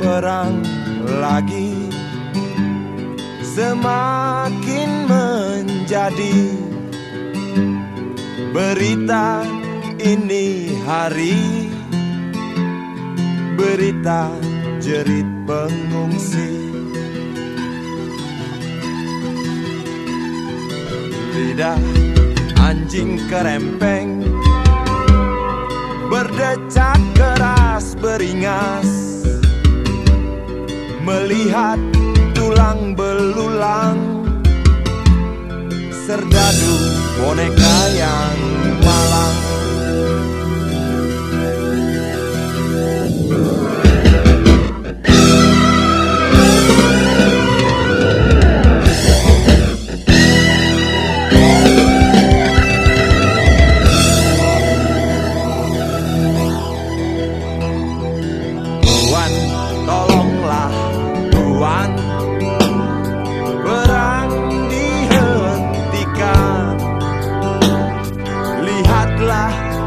perang lagi. Semakin menjadi berita ini hari. Berita jerit pengungsi. Lidah anjing kerempeng. Berdecak keras beringas melihat tulang belulang serdadu boneka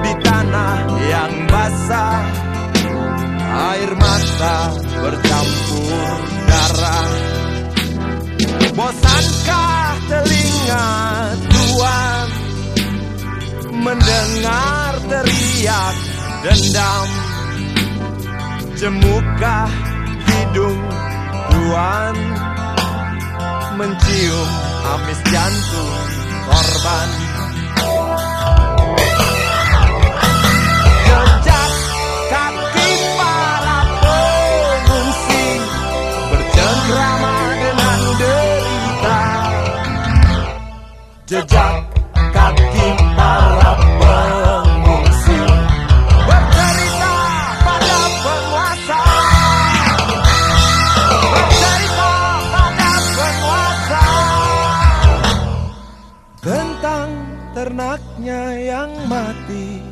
di tanah yang basah. Air mata bercampur darah. Bosankah telinga Tuan Mendengar teriak dendam? Jemukah hidung Tuan Mencium amis jantung korban ternaknya yang mati.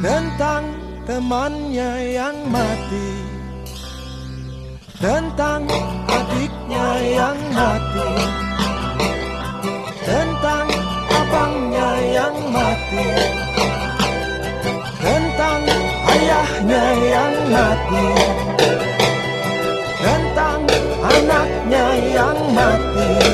Tentang temannya yang mati. Tentang adiknya yang mati. Tentang abangnya yang mati. Tentang ayahnya yang mati. Tentang anaknya yang mati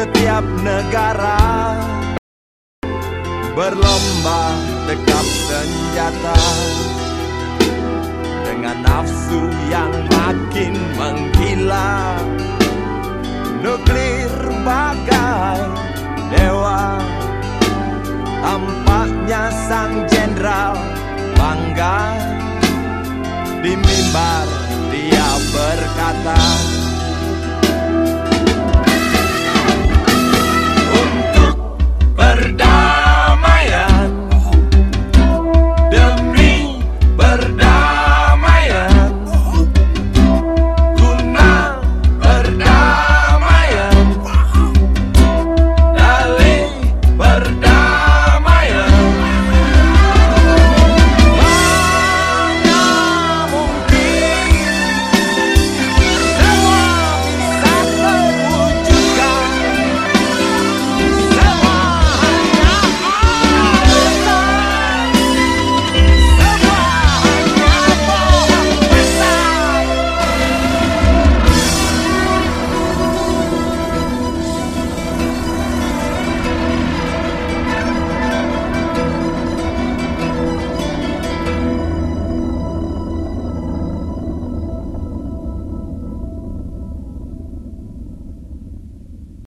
setiap negara. Berlomba dekap senjata. Dengan nafsu yang makin menggila. Nuklir bagai dewa. Tampaknya sang jenderal bangga. Di mimbar dia berkata